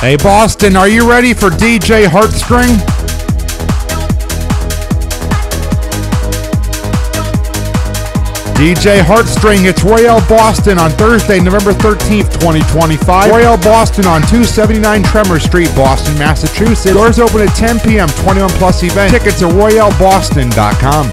Hey Boston, are you ready for DJ Heartstring? DJ Heartstring, it's Royale Boston on Thursday, November 13th, 2025. Royale Boston on 279 Tremont Street, Boston, Massachusetts. Doors open at 10 p.m., 21 plus event. Tickets at royaleboston.com.